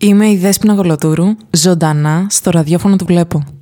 Είμαι η Δέσποινα Γολοτούρου, ζωντανά στο ραδιόφωνο του βλέπω.